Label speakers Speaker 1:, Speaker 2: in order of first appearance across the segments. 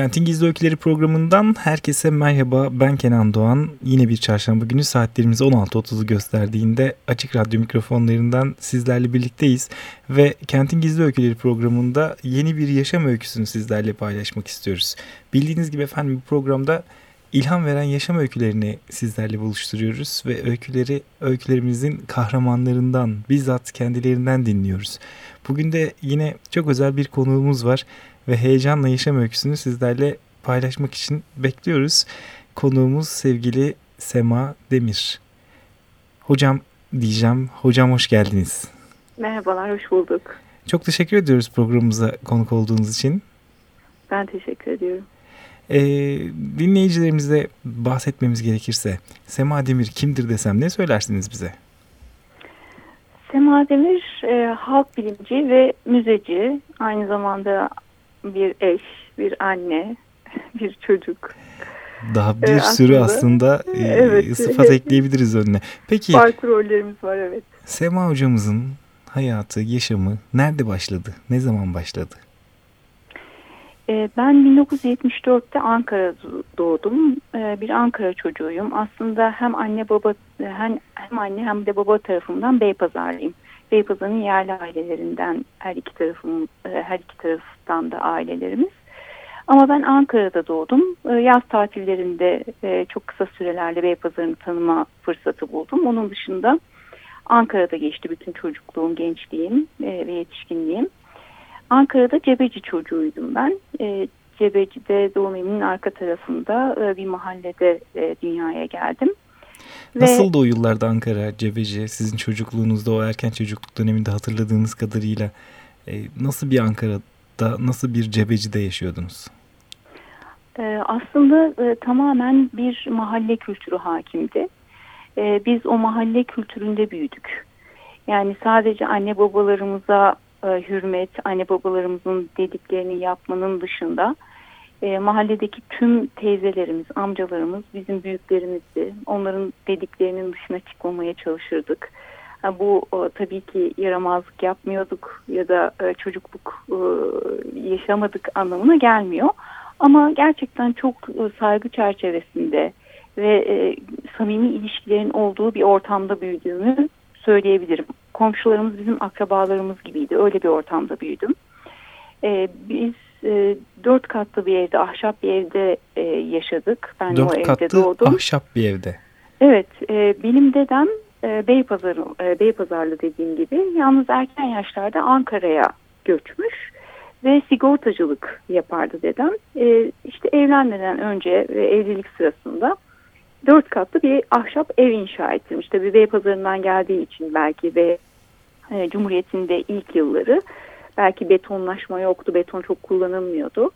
Speaker 1: Kentin Gizli Öyküleri programından herkese merhaba. Ben Kenan Doğan. Yine bir çarşamba günü saatlerimiz 16.30'u gösterdiğinde Açık Radyo mikrofonlarından sizlerle birlikteyiz. Ve Kentin Gizli Öyküleri programında yeni bir yaşam öyküsünü sizlerle paylaşmak istiyoruz. Bildiğiniz gibi efendim bu programda ilham veren yaşam öykülerini sizlerle buluşturuyoruz ve öyküleri öykülerimizin kahramanlarından bizzat kendilerinden dinliyoruz. Bugün de yine çok özel bir konuğumuz var ve heyecanla yaşam öyküsünü sizlerle paylaşmak için bekliyoruz. Konuğumuz sevgili Sema Demir. Hocam diyeceğim. Hocam hoş geldiniz.
Speaker 2: Merhabalar, hoş bulduk.
Speaker 1: Çok teşekkür ediyoruz programımıza konuk olduğunuz için.
Speaker 2: Ben teşekkür ediyorum.
Speaker 1: Ee, dinleyicilerimize bahsetmemiz gerekirse Sema Demir kimdir desem ne söylersiniz bize?
Speaker 2: Sema Demir e, halk bilimci ve müzeci. Aynı zamanda bir eş, bir anne, bir çocuk.
Speaker 1: Daha bir ee, sürü aslında, aslında e, evet, sıfat ekleyebiliriz önüne.
Speaker 2: Peki. Farklı rollerimiz var evet.
Speaker 1: Sema hocamızın hayatı, yaşamı nerede başladı? Ne zaman başladı?
Speaker 2: Ee, ben 1974'te Ankara'da doğdum. Ee, bir Ankara çocuğuyum. Aslında hem anne baba hem, hem anne hem de baba tarafından Beypazarlıyım. Beypazarı'nın yerli ailelerinden her iki tarafım e, her iki taraftan da ailelerimiz. Ama ben Ankara'da doğdum. E, yaz tatillerinde e, çok kısa sürelerle Beypazarı'nı tanıma fırsatı buldum. Onun dışında Ankara'da geçti bütün çocukluğum, gençliğim ve yetişkinliğim. Ankara'da Cebeci çocuğuydum ben. Cebeci'de doğum evinin arka tarafında bir mahallede dünyaya geldim.
Speaker 1: Nasıldı o yıllarda Ankara, Cebeci, sizin çocukluğunuzda o erken çocukluk döneminde hatırladığınız kadarıyla e, nasıl bir Ankara'da, nasıl bir Cebeci'de yaşıyordunuz?
Speaker 2: E, aslında e, tamamen bir mahalle kültürü hakimdi. E, biz o mahalle kültüründe büyüdük. Yani sadece anne babalarımıza e, hürmet, anne babalarımızın dediklerini yapmanın dışında e, mahalledeki tüm teyzelerimiz, amcalarımız bizim büyüklerimizdi. Onların dediklerinin dışına çıkmamaya çalışırdık. Ha, bu o, tabii ki yaramazlık yapmıyorduk ya da e, çocukluk e, yaşamadık anlamına gelmiyor. Ama gerçekten çok e, saygı çerçevesinde ve e, samimi ilişkilerin olduğu bir ortamda büyüdüğümü söyleyebilirim. Komşularımız bizim akrabalarımız gibiydi. Öyle bir ortamda büyüdüm. E, biz e, dört katlı bir evde, ahşap bir evde e, yaşadık. Ben
Speaker 1: dört
Speaker 2: o evde
Speaker 1: katlı
Speaker 2: doğdum.
Speaker 1: ahşap bir evde.
Speaker 2: Evet, e, benim dedem e, Beypazarı, e, Beypazarlı dediğim gibi yalnız erken yaşlarda Ankara'ya göçmüş ve sigortacılık yapardı dedem. E, işte evlenmeden önce ve evlilik sırasında dört katlı bir ahşap ev inşa ettirmiş. Tabii Beypazarı'ndan geldiği için belki ve e, Cumhuriyet'in de ilk yılları Belki betonlaşma yoktu, beton çok kullanılmıyordu.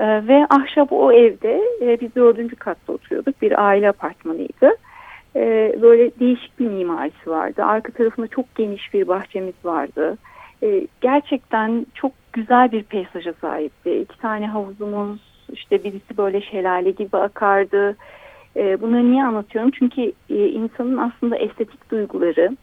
Speaker 2: E, ve ahşap o evde e, biz dördüncü katta oturuyorduk. Bir aile apartmanıydı. E, böyle değişik bir mimarisi vardı. Arka tarafında çok geniş bir bahçemiz vardı. E, gerçekten çok güzel bir peysaja sahipti. İki tane havuzumuz, işte birisi böyle şelale gibi akardı. Bunları niye anlatıyorum? Çünkü e, insanın aslında estetik duyguları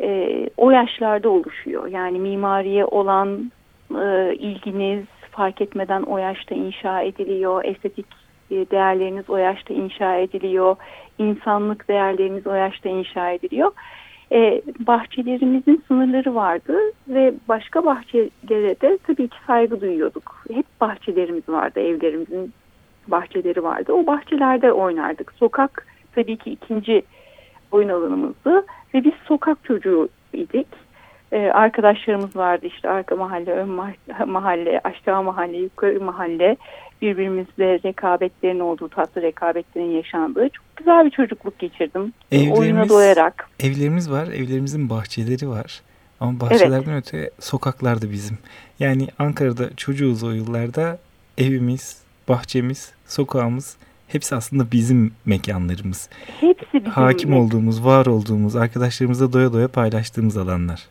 Speaker 2: e, o yaşlarda oluşuyor. Yani mimariye olan e, ilginiz fark etmeden o yaşta inşa ediliyor. Estetik e, değerleriniz o yaşta inşa ediliyor. İnsanlık değerleriniz o yaşta inşa ediliyor. E, bahçelerimizin sınırları vardı ve başka bahçelere de tabii ki saygı duyuyorduk. Hep bahçelerimiz vardı, evlerimizin bahçeleri vardı. O bahçelerde oynardık. Sokak tabii ki ikinci oyun alanımızdı ve biz sokak çocuğu idik. Ee, arkadaşlarımız vardı işte arka mahalle, ön mahalle, aşağı mahalle, yukarı mahalle birbirimizle rekabetlerin olduğu, tatlı rekabetlerin yaşandığı çok güzel bir çocukluk geçirdim. Evlerimiz, Oyuna doyarak.
Speaker 1: Evlerimiz var, evlerimizin bahçeleri var. Ama bahçelerden evet. öte sokaklarda bizim. Yani Ankara'da çocuğuz o yıllarda evimiz, bahçemiz, sokağımız hepsi aslında bizim mekanlarımız.
Speaker 2: Hepsi bizim.
Speaker 1: Hakim olduğumuz, var olduğumuz, arkadaşlarımızla doya doya paylaştığımız alanlar.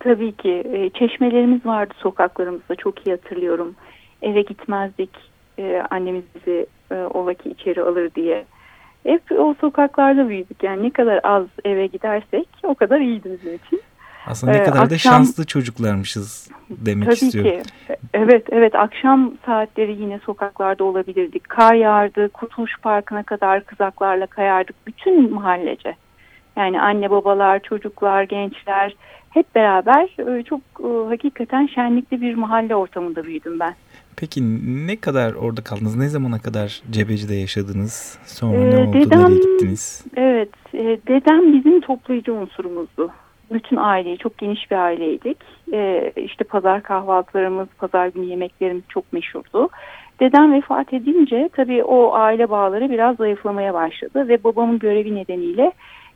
Speaker 2: Tabii ki. E, çeşmelerimiz vardı sokaklarımızda çok iyi hatırlıyorum. Eve gitmezdik. E, annemiz bizi e, o vakit içeri alır diye. Hep o sokaklarda büyüdük. Yani ne kadar az eve gidersek o kadar iyiydi bizim için.
Speaker 1: Aslında ne ee, kadar akşam, da şanslı çocuklarmışız demek
Speaker 2: tabii
Speaker 1: istiyorum.
Speaker 2: Tabii ki. Evet, evet. Akşam saatleri yine sokaklarda olabilirdik. Kar yağardı, Kurtuluş Parkı'na kadar kızaklarla kayardık. Bütün mahallece. Yani anne babalar, çocuklar, gençler hep beraber e, çok e, hakikaten şenlikli bir mahalle ortamında büyüdüm ben.
Speaker 1: Peki ne kadar orada kaldınız? Ne zamana kadar Cebeci'de yaşadınız? Sonra ee, ne oldu? Dedem, nereye gittiniz?
Speaker 2: Evet, e, dedem bizim toplayıcı unsurumuzdu bütün aileyi, çok geniş bir aileydik. Ee, işte pazar kahvaltılarımız, pazar günü yemeklerimiz çok meşhurdu. Dedem vefat edince tabii o aile bağları biraz zayıflamaya başladı ve babamın görevi nedeniyle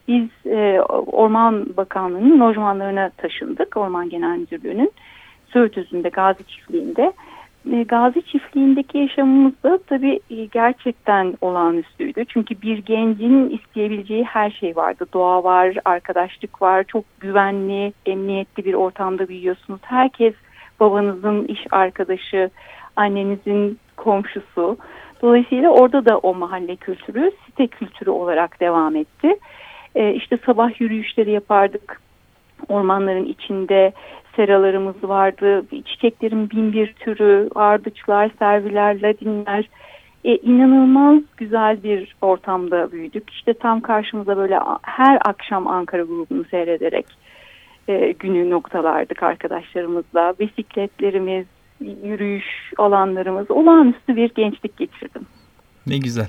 Speaker 2: biz e, Orman Bakanlığı'nın lojmanlarına taşındık. Orman Genel Müdürlüğü'nün Söğütüzü'nde, Gazi Çiftliği'nde. E, Gazi çiftliğindeki yaşamımız da tabii e, gerçekten olağanüstüydü. Çünkü bir gencin isteyebileceği her şey vardı. Doğa var, arkadaşlık var, çok güvenli, emniyetli bir ortamda büyüyorsunuz. Herkes babanızın iş arkadaşı, annenizin komşusu. Dolayısıyla orada da o mahalle kültürü site kültürü olarak devam etti. E, işte sabah yürüyüşleri yapardık ormanların içinde seralarımız vardı. Çiçeklerin bin bir türü, ardıçlar, serviler, ladinler. E, inanılmaz güzel bir ortamda büyüdük. İşte tam karşımıza böyle her akşam Ankara grubunu seyrederek e, günü noktalardık arkadaşlarımızla. Bisikletlerimiz, yürüyüş alanlarımız olağanüstü bir gençlik geçirdim.
Speaker 1: Ne güzel.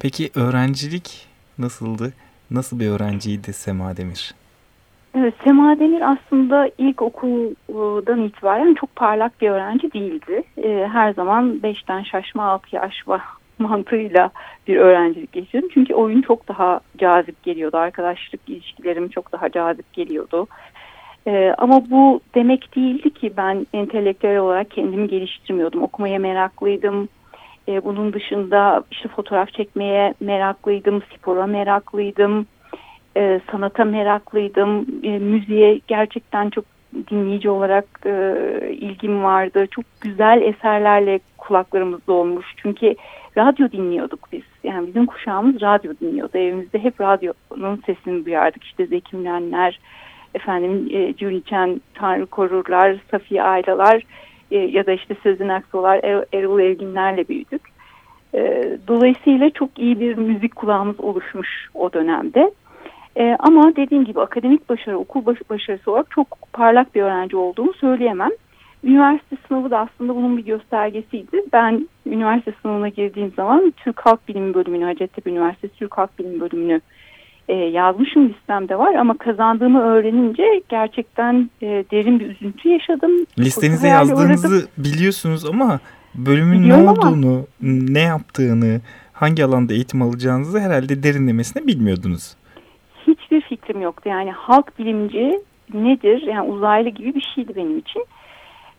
Speaker 1: Peki öğrencilik nasıldı? Nasıl bir öğrenciydi Sema Demir?
Speaker 2: Evet, Sema Demir aslında ilk okuldan itibaren çok parlak bir öğrenci değildi. Ee, her zaman beşten şaşma altı aşma mantığıyla bir öğrencilik geçirdim. Çünkü oyun çok daha cazip geliyordu. Arkadaşlık ilişkilerim çok daha cazip geliyordu. Ee, ama bu demek değildi ki ben entelektüel olarak kendimi geliştirmiyordum. Okumaya meraklıydım. Ee, bunun dışında işte fotoğraf çekmeye meraklıydım, spora meraklıydım e, sanata meraklıydım. E, müziğe gerçekten çok dinleyici olarak e, ilgim vardı. Çok güzel eserlerle kulaklarımız dolmuş. Çünkü radyo dinliyorduk biz. Yani bizim kuşağımız radyo dinliyordu. Evimizde hep radyonun sesini duyardık. İşte Zeki Mürenler, efendim e, Cüneyt Tanrı Korurlar, Safiye Aylalar e, ya da işte Sözün Aksolar, er, Erol Evginlerle büyüdük. E, dolayısıyla çok iyi bir müzik kulağımız oluşmuş o dönemde. E, ama dediğim gibi akademik başarı, okul baş, başarısı olarak çok parlak bir öğrenci olduğumu söyleyemem. Üniversite sınavı da aslında bunun bir göstergesiydi. Ben üniversite sınavına girdiğim zaman Türk Halk Bilimi bölümünü, Hacettepe Üniversitesi Türk Halk Bilimi bölümünü e, yazmışım listemde var. Ama kazandığımı öğrenince gerçekten e, derin bir üzüntü yaşadım.
Speaker 1: Listenize yazdığınızı uğradım. biliyorsunuz ama bölümün Biliyorum ne olduğunu, ama, ne yaptığını, hangi alanda eğitim alacağınızı herhalde derinlemesine bilmiyordunuz
Speaker 2: fikrim yoktu. Yani halk bilimci nedir? Yani uzaylı gibi bir şeydi benim için.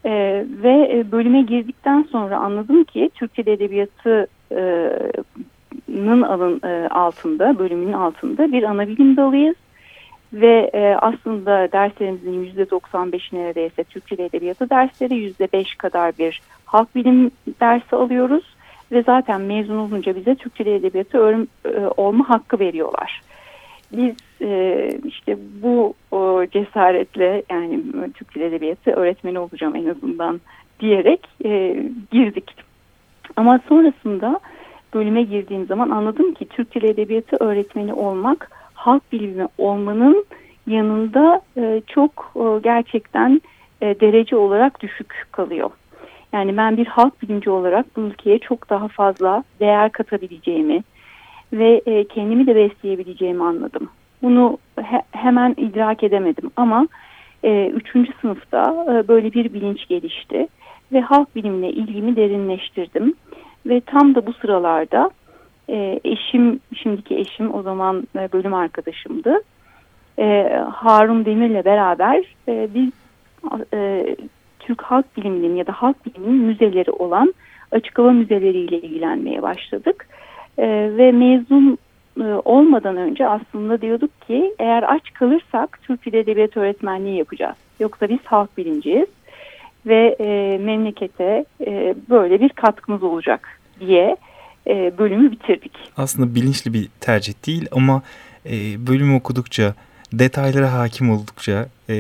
Speaker 2: Ee, ve e, bölüme girdikten sonra anladım ki Türkçe Edebiyatı'nın alın e, altında, bölümünün altında bir ana bilim dalıyız. Ve e, aslında derslerimizin yüzde 95'i neredeyse Türkçe Edebiyatı dersleri, yüzde 5 kadar bir halk bilim dersi alıyoruz. Ve zaten mezun olunca bize Türkçe Edebiyatı öğren, olma hakkı veriyorlar biz e, işte bu o cesaretle yani Türk Dil Edebiyatı öğretmeni olacağım en azından diyerek e, girdik. Ama sonrasında bölüme girdiğim zaman anladım ki Türk Dil Edebiyatı öğretmeni olmak halk bilimi olmanın yanında e, çok e, gerçekten e, derece olarak düşük kalıyor. Yani ben bir halk bilimci olarak bu ülkeye çok daha fazla değer katabileceğimi, ve e, kendimi de besleyebileceğimi anladım. Bunu he, hemen idrak edemedim ama e, üçüncü sınıfta e, böyle bir bilinç gelişti ve halk bilimine ilgimi derinleştirdim ve tam da bu sıralarda e, eşim, şimdiki eşim o zaman e, bölüm arkadaşımdı. e, Harun Demir'le beraber e, biz e, Türk Halk Biliminin ya da Halk Biliminin müzeleri olan açık hava müzeleriyle ilgilenmeye başladık. E, ve mezun e, olmadan önce aslında diyorduk ki eğer aç kalırsak Türk Dil Edebiyat Öğretmenliği yapacağız. Yoksa biz halk bilinciyiz ve e, memlekete e, böyle bir katkımız olacak diye e, bölümü bitirdik.
Speaker 1: Aslında bilinçli bir tercih değil ama e, bölümü okudukça, detaylara hakim oldukça e,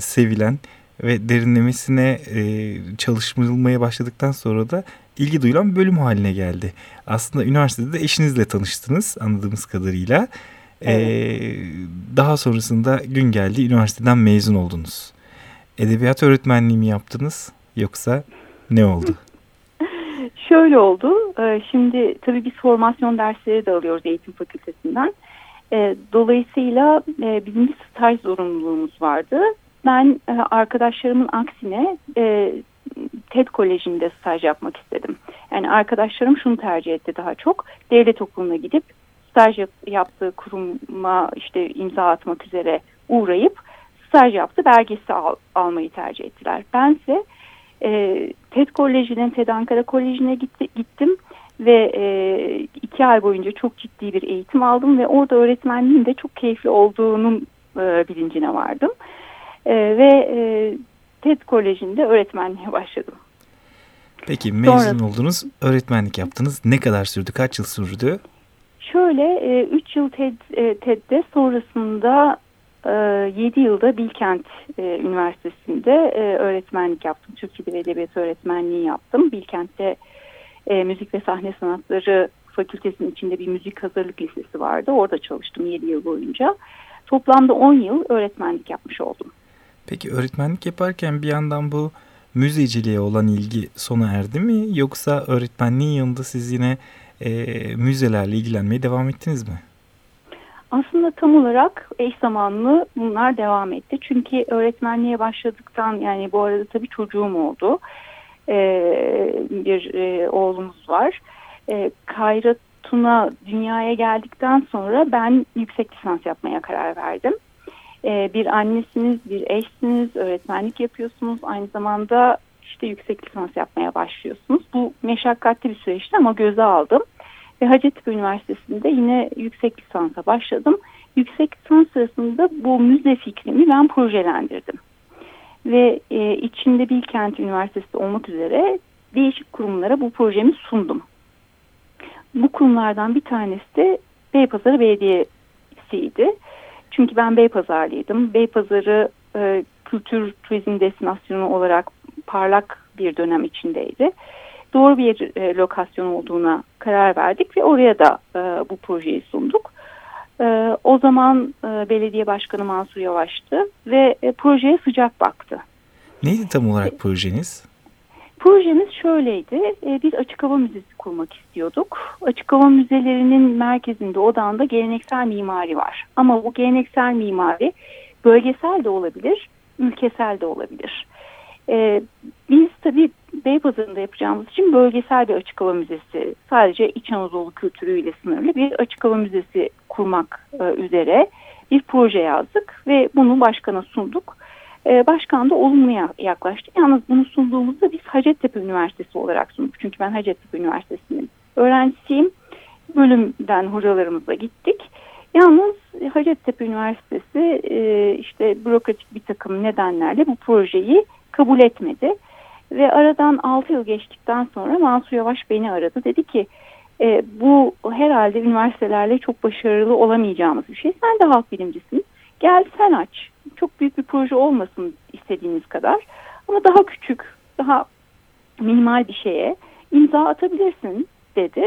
Speaker 1: sevilen ve derinlemesine e, çalışılmaya başladıktan sonra da ilgi duyulan bir bölüm haline geldi. Aslında üniversitede de eşinizle tanıştınız anladığımız kadarıyla. E, evet. Ee, daha sonrasında gün geldi üniversiteden mezun oldunuz. Edebiyat öğretmenliği mi yaptınız yoksa ne oldu?
Speaker 2: Şöyle oldu. Ee, şimdi tabii biz formasyon dersleri de alıyoruz eğitim fakültesinden. Ee, dolayısıyla e, bizim bir staj zorunluluğumuz vardı. Ben e, arkadaşlarımın aksine e, TED Koleji'nde staj yapmak istedim. Yani arkadaşlarım şunu tercih etti daha çok. Devlet okuluna gidip staj yaptığı kuruma işte imza atmak üzere uğrayıp staj yaptı belgesi al, almayı tercih ettiler. Bense e, TED Koleji'ne, TED Ankara Koleji'ne gitti, gittim ve e, iki ay boyunca çok ciddi bir eğitim aldım ve orada öğretmenliğin de çok keyifli olduğunun e, bilincine vardım. E, ve e, TED Koleji'nde öğretmenliğe başladım.
Speaker 1: Peki mezun Sonra, oldunuz, öğretmenlik yaptınız. Ne kadar sürdü, kaç yıl sürdü?
Speaker 2: Şöyle 3 e, yıl TED, e, TED'de sonrasında e, 7 yılda Bilkent e, Üniversitesi'nde e, öğretmenlik yaptım. Türk Dili ve Edebiyatı öğretmenliği yaptım. Bilkent'te e, Müzik ve Sahne Sanatları Fakültesinin içinde bir müzik hazırlık lisesi vardı. Orada çalıştım 7 yıl boyunca. Toplamda 10 yıl öğretmenlik yapmış oldum.
Speaker 1: Peki öğretmenlik yaparken bir yandan bu müzeciliğe olan ilgi sona erdi mi? Yoksa öğretmenliğin yanında siz yine e, müzelerle ilgilenmeye devam ettiniz mi?
Speaker 2: Aslında tam olarak eş zamanlı bunlar devam etti. Çünkü öğretmenliğe başladıktan yani bu arada tabii çocuğum oldu. Ee, bir e, oğlumuz var. Ee, Kayra Tuna dünyaya geldikten sonra ben yüksek lisans yapmaya karar verdim. Ee, bir annesiniz, bir eşsiniz, öğretmenlik yapıyorsunuz. Aynı zamanda işte yüksek lisans yapmaya başlıyorsunuz. Bu meşakkatli bir süreçti ama göze aldım. Ve Hacettepe Üniversitesi'nde yine yüksek lisansa başladım. Yüksek lisans sırasında bu müze fikrimi ben projelendirdim. Ve e, içinde Bilkent Üniversitesi olmak üzere değişik kurumlara bu projemi sundum. Bu kurumlardan bir tanesi de Beypazarı Belediyesi'ydi. Çünkü ben Beypazarlıydım. Beypazarı e, kültür turizm destinasyonu olarak parlak bir dönem içindeydi. Doğru bir e, lokasyon olduğuna karar verdik ve oraya da e, bu projeyi sunduk. E, o zaman e, belediye başkanı Mansur Yavaş'tı ve e, projeye sıcak baktı.
Speaker 1: Neydi tam olarak projeniz?
Speaker 2: Projemiz şöyleydi. E, biz açık hava müzesi kurmak istiyorduk. Açık hava müzelerinin merkezinde, odağında geleneksel mimari var. Ama bu geleneksel mimari bölgesel de olabilir, ülkesel de olabilir. E, biz tabii Beypazarı'nda yapacağımız için bölgesel bir açık hava müzesi, sadece İç Anadolu kültürüyle sınırlı bir açık hava müzesi kurmak e, üzere bir proje yazdık ve bunu başkana sunduk. E, başkan da olumlu yaklaştı. Yalnız bunu sunduğumuzda biz Hacettepe Üniversitesi olarak sunduk. Çünkü ben Hacettepe Üniversitesi'nin öğrencisiyim. Bölümden hocalarımızla gittik. Yalnız Hacettepe Üniversitesi e, işte bürokratik bir takım nedenlerle bu projeyi kabul etmedi. Ve aradan 6 yıl geçtikten sonra Mansur Yavaş beni aradı. Dedi ki e, bu herhalde üniversitelerle çok başarılı olamayacağımız bir şey. Sen de halk bilimcisin. Gel sen aç. Çok büyük bir proje olmasın istediğiniz kadar. Ama daha küçük, daha minimal bir şeye imza atabilirsin dedi.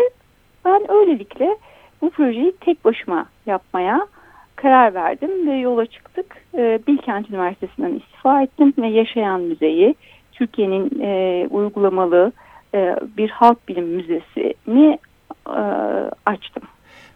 Speaker 2: Ben öylelikle bu projeyi tek başıma yapmaya karar verdim ve yola çıktık. E, Bilkent Üniversitesi'nden istifa ettim ve Yaşayan Müzeyi Türkiye'nin e, uygulamalı e, bir halk bilim müzesini e, açtım.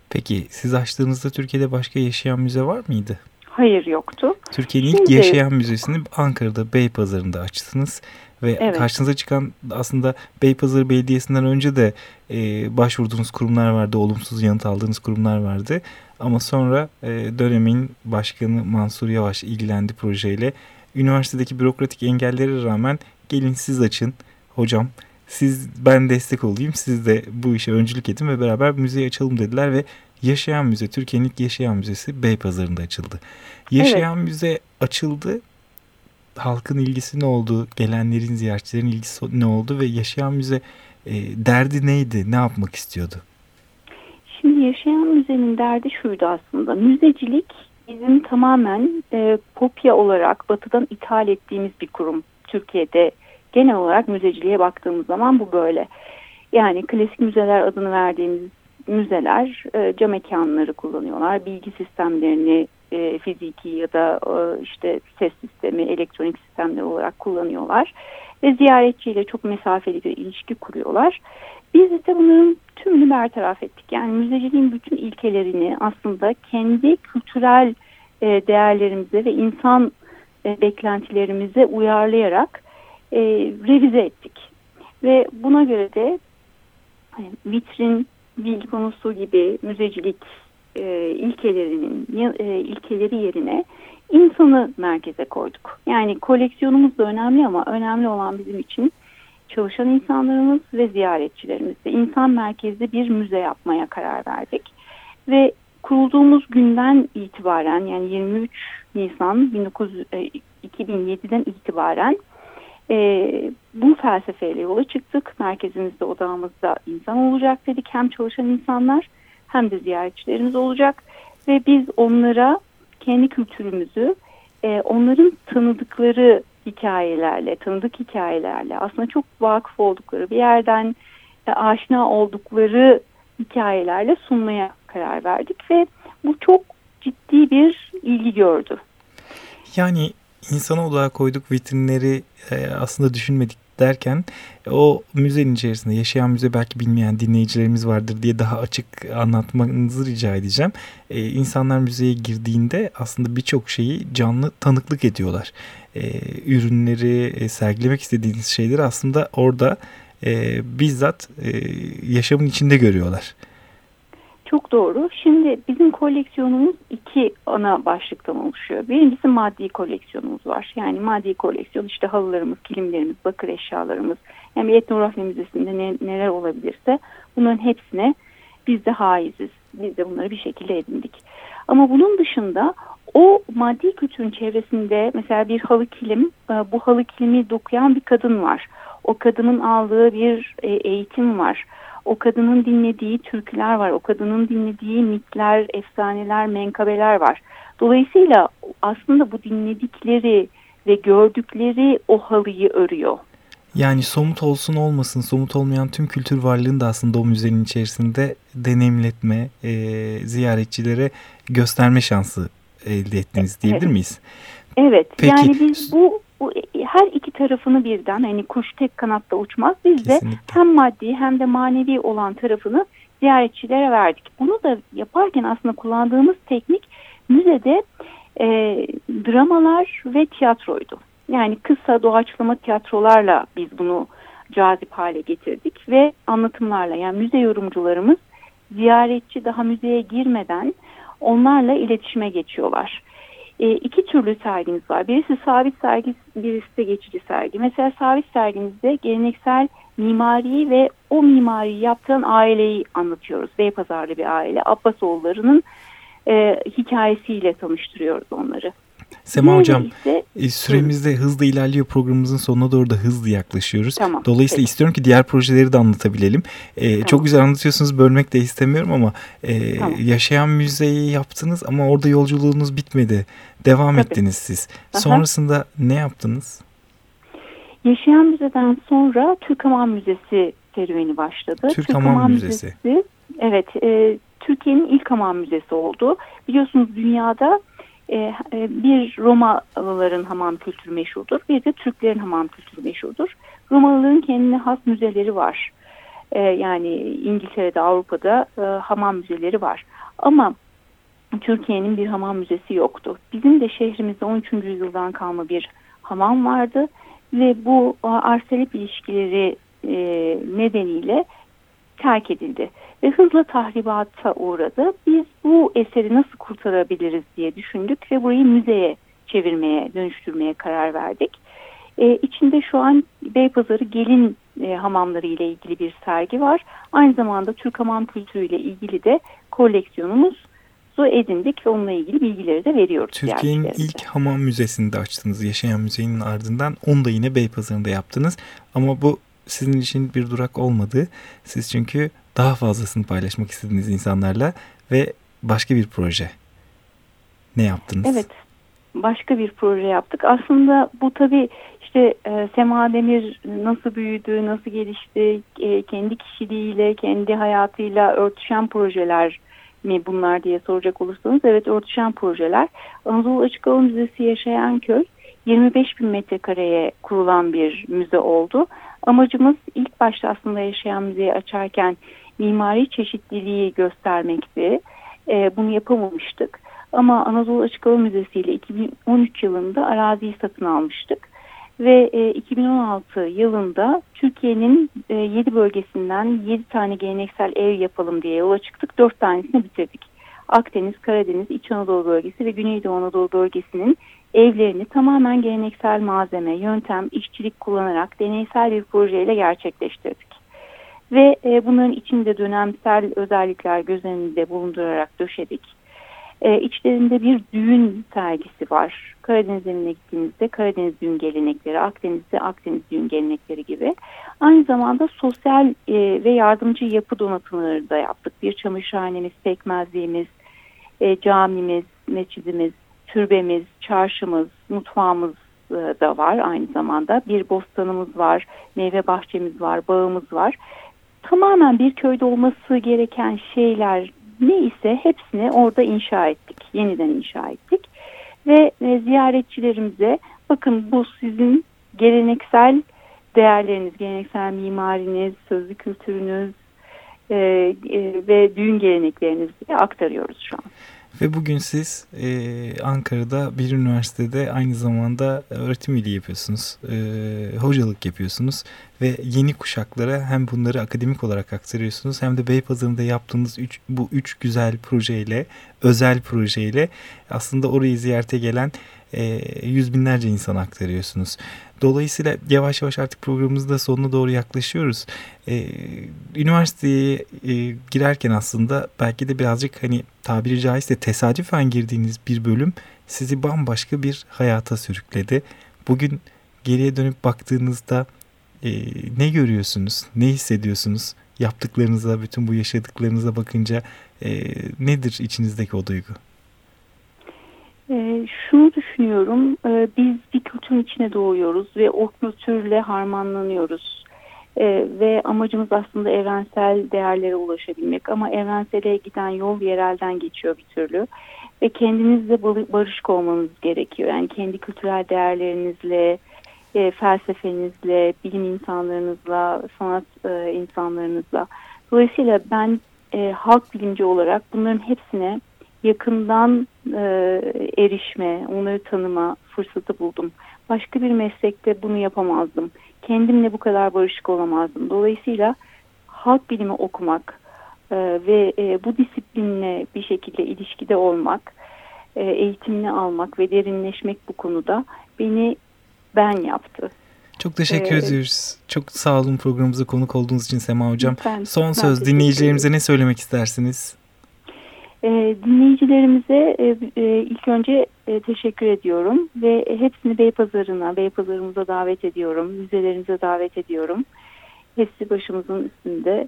Speaker 1: Peki siz açtığınızda Türkiye'de başka yaşayan müze var mıydı?
Speaker 2: Hayır yoktu.
Speaker 1: Türkiye'nin ilk yaşayan müzesini Ankara'da Beypazarı'nda açtınız. Ve evet. karşınıza çıkan aslında Beypazarı Belediyesi'nden önce de e, başvurduğunuz kurumlar vardı, olumsuz yanıt aldığınız kurumlar vardı. Ama sonra e, dönemin başkanı Mansur Yavaş ilgilendi projeyle. Üniversitedeki bürokratik engellere rağmen gelin siz açın hocam siz ben destek olayım siz de bu işe öncülük edin ve beraber müzeyi açalım dediler ve Yaşayan Müze Türkiye'nin ilk Yaşayan Müzesi Beypazarı'nda açıldı. Yaşayan evet. Müze açıldı halkın ilgisi ne oldu gelenlerin ziyaretçilerin ilgisi ne oldu ve Yaşayan Müze e, derdi neydi ne yapmak istiyordu?
Speaker 2: Şimdi Yaşayan Müze'nin derdi şuydu aslında müzecilik bizim tamamen e, kopya olarak batıdan ithal ettiğimiz bir kurum Türkiye'de genel olarak müzeciliğe baktığımız zaman bu böyle. Yani klasik müzeler adını verdiğimiz müzeler e, cam mekanları kullanıyorlar. Bilgi sistemlerini e, fiziki ya da e, işte ses sistemi, elektronik sistemler olarak kullanıyorlar. Ve ziyaretçiyle çok mesafeli bir ilişki kuruyorlar. Biz ise bunların tümünü bertaraf ettik. Yani müzeciliğin bütün ilkelerini aslında kendi kültürel e, değerlerimize ve insan e, beklentilerimize uyarlayarak e, revize ettik. Ve buna göre de hani, vitrin, bilgi konusu gibi müzecilik e, ilkelerinin e, ilkeleri yerine insanı merkeze koyduk. Yani koleksiyonumuz da önemli ama önemli olan bizim için çalışan insanlarımız ve ziyaretçilerimiz de insan merkezli bir müze yapmaya karar verdik. Ve kurulduğumuz günden itibaren yani 23 Nisan 19, e, 2007'den itibaren e, bu felsefeyle yola çıktık. Merkezimizde, odamızda insan olacak dedik. Hem çalışan insanlar hem de ziyaretçilerimiz olacak. Ve biz onlara kendi kültürümüzü, e, onların tanıdıkları hikayelerle, tanıdık hikayelerle aslında çok vakıf oldukları bir yerden e, aşina oldukları hikayelerle sunmaya karar verdik ve bu çok ciddi bir ilgi gördü.
Speaker 1: Yani insana odağa koyduk vitrinleri e, aslında düşünmedik derken o müzenin içerisinde yaşayan müze belki bilmeyen dinleyicilerimiz vardır diye daha açık anlatmanızı rica edeceğim. Ee, insanlar müzeye girdiğinde aslında birçok şeyi canlı tanıklık ediyorlar. Ee, ürünleri, e, sergilemek istediğiniz şeyleri aslında orada e, bizzat e, yaşamın içinde görüyorlar.
Speaker 2: Çok doğru. Şimdi bizim koleksiyonumuz iki ana başlıktan oluşuyor. Birincisi maddi koleksiyonumuz var. Yani maddi koleksiyon işte halılarımız, kilimlerimiz, bakır eşyalarımız. Yani etnografya müzesinde ne, neler olabilirse bunların hepsine biz de haiziz. Biz de bunları bir şekilde edindik. Ama bunun dışında o maddi kültürün çevresinde mesela bir halı kilim, e, bu halı kilimi dokuyan bir kadın var. O kadının aldığı bir e, eğitim var o kadının dinlediği türküler var. O kadının dinlediği mitler, efsaneler, menkabeler var. Dolayısıyla aslında bu dinledikleri ve gördükleri o halıyı örüyor.
Speaker 1: Yani somut olsun olmasın somut olmayan tüm kültür varlığını da aslında o müzenin içerisinde deneyimletme, e, ziyaretçilere gösterme şansı elde ettiniz diyebilir evet. miyiz?
Speaker 2: Evet Peki. yani biz bu bu her iki tarafını birden hani kuş tek kanatta uçmaz. Biz Kesinlikle. de hem maddi hem de manevi olan tarafını ziyaretçilere verdik. Bunu da yaparken aslında kullandığımız teknik müzede e, dramalar ve tiyatroydu. Yani kısa doğaçlama tiyatrolarla biz bunu cazip hale getirdik ve anlatımlarla yani müze yorumcularımız ziyaretçi daha müzeye girmeden onlarla iletişime geçiyorlar e, iki türlü sergimiz var. Birisi sabit sergi, birisi de geçici sergi. Mesela sabit sergimizde geleneksel mimariyi ve o mimariyi yaptıran aileyi anlatıyoruz. Beypazarlı bir aile. Abbasoğulları'nın e, hikayesiyle tanıştırıyoruz onları.
Speaker 1: Sema Nerede Hocam ise, e, süremiz de hızlı ilerliyor programımızın sonuna doğru da hızlı yaklaşıyoruz. Tamam, Dolayısıyla peki. istiyorum ki diğer projeleri de anlatabilelim. Ee, tamam. Çok güzel anlatıyorsunuz bölmek de istemiyorum ama e, tamam. yaşayan müzeyi yaptınız ama orada yolculuğunuz bitmedi. Devam Tabii. ettiniz siz. Aha. Sonrasında ne yaptınız?
Speaker 2: Yaşayan Müze'den sonra Türk Hamam Müzesi serüveni başladı.
Speaker 1: Türk, Türk Hamam, Hamam Müzesi. Müzesi
Speaker 2: evet, e, Türkiye'nin ilk hamam müzesi oldu. Biliyorsunuz dünyada e, e, bir Romalıların hamam kültürü meşhurdur. Bir de Türklerin hamam kültürü meşhurdur. Romalıların kendine has müzeleri var. E, yani İngiltere'de, Avrupa'da hamam müzeleri var. Ama Türkiye'nin bir hamam müzesi yoktu. Bizim de şehrimizde 13. yüzyıldan kalma bir hamam vardı ve bu arselip ilişkileri e, nedeniyle terk edildi ve hızla tahribata uğradı. Biz bu eseri nasıl kurtarabiliriz diye düşündük ve burayı müzeye çevirmeye, dönüştürmeye karar verdik. E, içinde şu an Beypazarı gelin e, hamamları ile ilgili bir sergi var. Aynı zamanda Türk hamam kültürüyle ilgili de koleksiyonumuz edindik ve onunla ilgili bilgileri de veriyoruz.
Speaker 1: Türkiye'nin ilk hamam müzesini de açtınız. Yaşayan müzenin ardından onu da yine Beypazarı'nda yaptınız. Ama bu sizin için bir durak olmadı. Siz çünkü daha fazlasını paylaşmak istediğiniz insanlarla ve başka bir proje. Ne yaptınız?
Speaker 2: Evet. Başka bir proje yaptık. Aslında bu tabii işte e, Sema Demir nasıl büyüdü, nasıl gelişti, e, kendi kişiliğiyle, kendi hayatıyla örtüşen projeler mi bunlar diye soracak olursanız evet örtüşen projeler. Anadolu Açık Hava Müzesi Yaşayan Köy 25 bin metrekareye kurulan bir müze oldu. Amacımız ilk başta aslında Yaşayan Müzeyi açarken mimari çeşitliliği göstermekti. E, bunu yapamamıştık. Ama Anadolu Açık Hava Müzesi ile 2013 yılında araziyi satın almıştık. Ve e, 2016 yılında Türkiye'nin e, 7 bölgesinden 7 tane geleneksel ev yapalım diye yola çıktık. 4 tanesini bitirdik. Akdeniz, Karadeniz, İç Anadolu bölgesi ve Güneydoğu Anadolu bölgesinin evlerini tamamen geleneksel malzeme, yöntem, işçilik kullanarak deneysel bir projeyle gerçekleştirdik. Ve e, bunların içinde dönemsel özellikler göz önünde bulundurarak döşedik. E, içlerinde bir düğün sergisi var. Karadeniz evine gittiğimizde Karadeniz düğün gelenekleri, Akdeniz'de Akdeniz düğün gelenekleri gibi. Aynı zamanda sosyal e, ve yardımcı yapı donatımları da yaptık. Bir çamaşırhanemiz, pekmezliğimiz, e, camimiz, mescidimiz, türbemiz, çarşımız, mutfağımız e, da var aynı zamanda. Bir bostanımız var, meyve bahçemiz var, bağımız var. Tamamen bir köyde olması gereken şeyler neyse hepsini orada inşa ettik. Yeniden inşa ettik. Ve e, ziyaretçilerimize bakın bu sizin geleneksel değerleriniz, geleneksel mimariniz, sözlü kültürünüz e, e, ve düğün geleneklerinizi aktarıyoruz şu an.
Speaker 1: Ve bugün siz e, Ankara'da bir üniversitede aynı zamanda öğretim üyeliği yapıyorsunuz. E, hocalık yapıyorsunuz. Ve yeni kuşaklara hem bunları akademik olarak aktarıyorsunuz hem de Beypazarı'nda yaptığınız üç, bu üç güzel projeyle, özel projeyle aslında orayı ziyarete gelen e, yüz binlerce insana aktarıyorsunuz. Dolayısıyla yavaş yavaş artık programımızda sonuna doğru yaklaşıyoruz. Ee, üniversiteye e, girerken aslında belki de birazcık hani tabiri caizse tesadüfen girdiğiniz bir bölüm sizi bambaşka bir hayata sürükledi. Bugün geriye dönüp baktığınızda e, ne görüyorsunuz, ne hissediyorsunuz? Yaptıklarınıza, bütün bu yaşadıklarınıza bakınca e, nedir içinizdeki o duygu?
Speaker 2: E, şunu düşünüyorum, e, biz bir kültürün içine doğuyoruz ve o kültürle harmanlanıyoruz. E, ve amacımız aslında evrensel değerlere ulaşabilmek ama evrensele giden yol yerelden geçiyor bir türlü. Ve kendinizle barışık olmanız gerekiyor. Yani kendi kültürel değerlerinizle, e, felsefenizle, bilim insanlarınızla, sanat e, insanlarınızla. Dolayısıyla ben e, halk bilimci olarak bunların hepsine yakından e, erişme, onları tanıma fırsatı buldum. Başka bir meslekte bunu yapamazdım. Kendimle bu kadar barışık olamazdım. Dolayısıyla halk bilimi okumak e, ve e, bu disiplinle bir şekilde ilişkide olmak, e, eğitimini almak ve derinleşmek bu konuda beni ben yaptı.
Speaker 1: Çok teşekkür ee, ediyoruz. Çok sağ olun programımıza konuk olduğunuz için Sema Hocam. Ben, Son söz dinleyicilerimize ne söylemek istersiniz?
Speaker 2: E, dinleyicilerimize e, e, ilk önce e, teşekkür ediyorum ve hepsini Beypazarı'na, Beypazarı'mıza davet ediyorum, müzelerimize davet ediyorum. Hepsi başımızın üstünde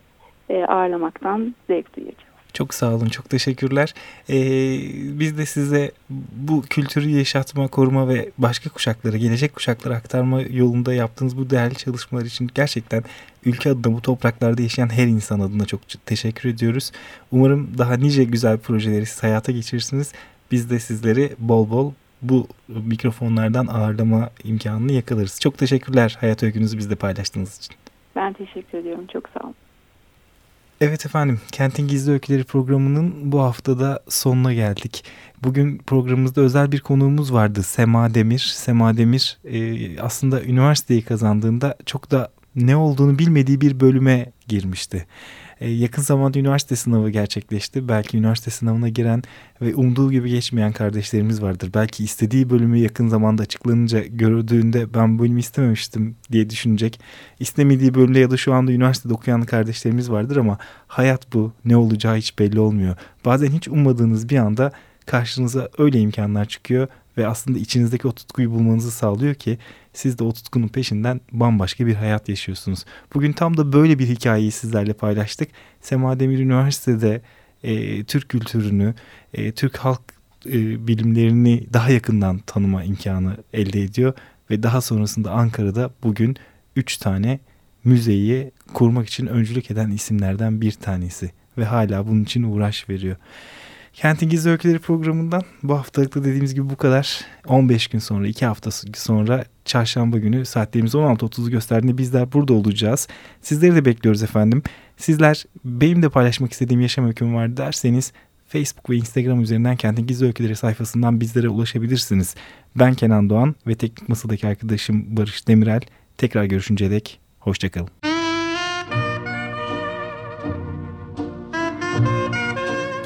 Speaker 2: e, ağırlamaktan zevk duyacağım.
Speaker 1: Çok sağ olun, çok teşekkürler. Ee, biz de size bu kültürü yaşatma, koruma ve başka kuşaklara, gelecek kuşaklara aktarma yolunda yaptığınız bu değerli çalışmalar için gerçekten ülke adına bu topraklarda yaşayan her insan adına çok teşekkür ediyoruz. Umarım daha nice güzel projeleri siz hayata geçirirsiniz. Biz de sizleri bol bol bu mikrofonlardan ağırlama imkanını yakalarız. Çok teşekkürler hayat öykünüzü bizle paylaştığınız için.
Speaker 2: Ben teşekkür ediyorum. Çok sağ olun.
Speaker 1: Evet efendim, Kentin Gizli Öyküleri programının bu haftada sonuna geldik. Bugün programımızda özel bir konuğumuz vardı, Sema Demir. Sema Demir e, aslında üniversiteyi kazandığında çok da ne olduğunu bilmediği bir bölüme girmişti. E, yakın zamanda üniversite sınavı gerçekleşti. Belki üniversite sınavına giren ve umduğu gibi geçmeyen kardeşlerimiz vardır. Belki istediği bölümü yakın zamanda açıklanınca gördüğünde ben bu bölümü istememiştim diye düşünecek. İstemediği bölümde ya da şu anda üniversitede okuyan kardeşlerimiz vardır ama hayat bu. Ne olacağı hiç belli olmuyor. Bazen hiç ummadığınız bir anda karşınıza öyle imkanlar çıkıyor ve aslında içinizdeki o tutkuyu bulmanızı sağlıyor ki siz de o tutkunun peşinden bambaşka bir hayat yaşıyorsunuz. Bugün tam da böyle bir hikayeyi sizlerle paylaştık. Sema Demir Üniversitede e, Türk kültürünü, e, Türk halk e, bilimlerini daha yakından tanıma imkanı elde ediyor. Ve daha sonrasında Ankara'da bugün 3 tane müzeyi kurmak için öncülük eden isimlerden bir tanesi. Ve hala bunun için uğraş veriyor. Kentin Gizli Öyküleri programından bu haftalıkta dediğimiz gibi bu kadar. 15 gün sonra, 2 hafta sonra çarşamba günü saatlerimiz 16.30'u gösterdiğinde bizler burada olacağız. Sizleri de bekliyoruz efendim. Sizler benim de paylaşmak istediğim yaşam öyküm var derseniz Facebook ve Instagram üzerinden Kentin Gizli Öyküleri sayfasından bizlere ulaşabilirsiniz. Ben Kenan Doğan ve teknik masadaki arkadaşım Barış Demirel. Tekrar görüşünceye dek hoşçakalın.